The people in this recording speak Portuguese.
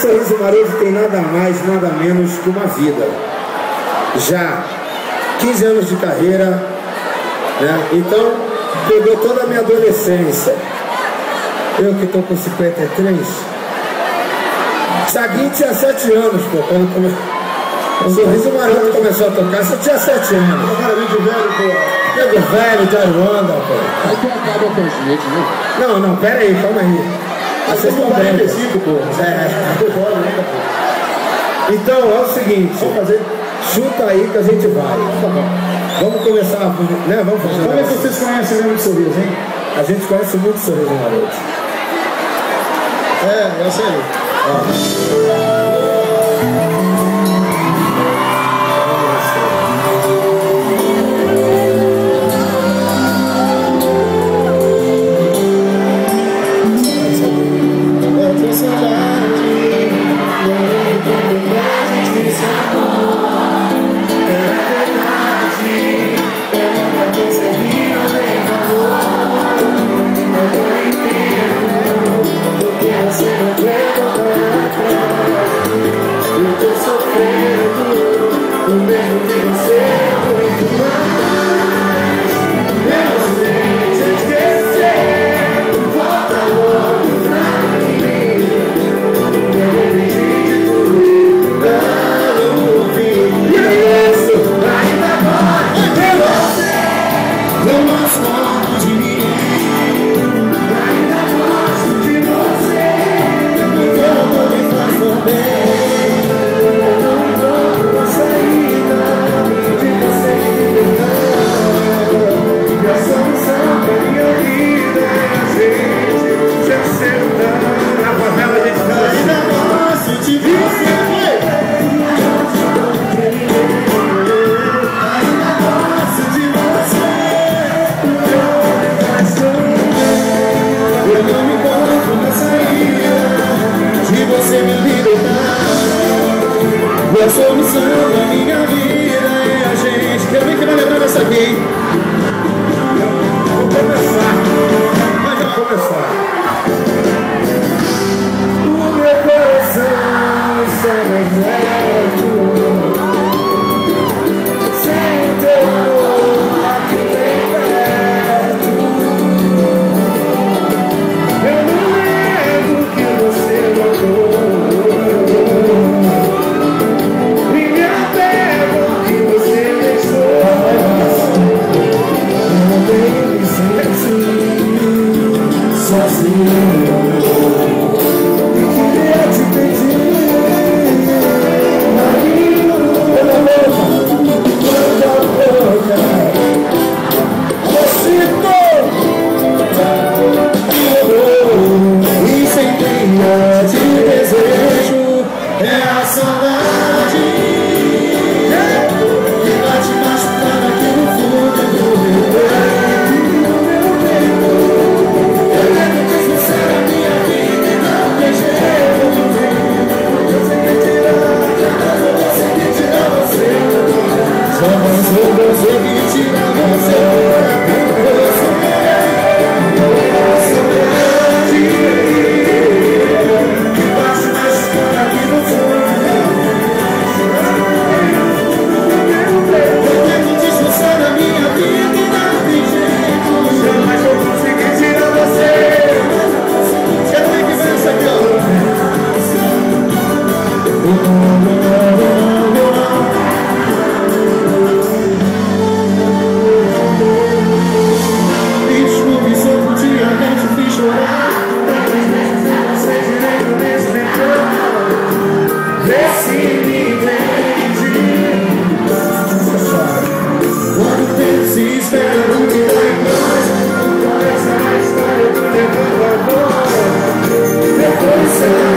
Sorriso Maroto tem nada mais, nada menos que uma vida. Já 15 anos de carreira, né? Então, pegou toda a minha adolescência. Eu que estou com 53. Saguinho tinha 7 anos, pô, quando come... o Sorriso Maroto começou a tocar, você tinha 7 anos. Cara, de velho, pô. Nego velho de Aruanda, pô. Aí tu acaba com gente, né? Não, não, pera aí, calma aí. Vocês estão bem. 45, pô. É. Né? Então é o seguinte, Vamos fazer. chuta aí que a gente vai. Tá bom. Vamos começar, né? Vamos fazer. ver se negócio. vocês conhecem mesmo de sorriso, hein? A gente conhece muito Sorriso Maroto. É, essa aí. Na surrender. Yes.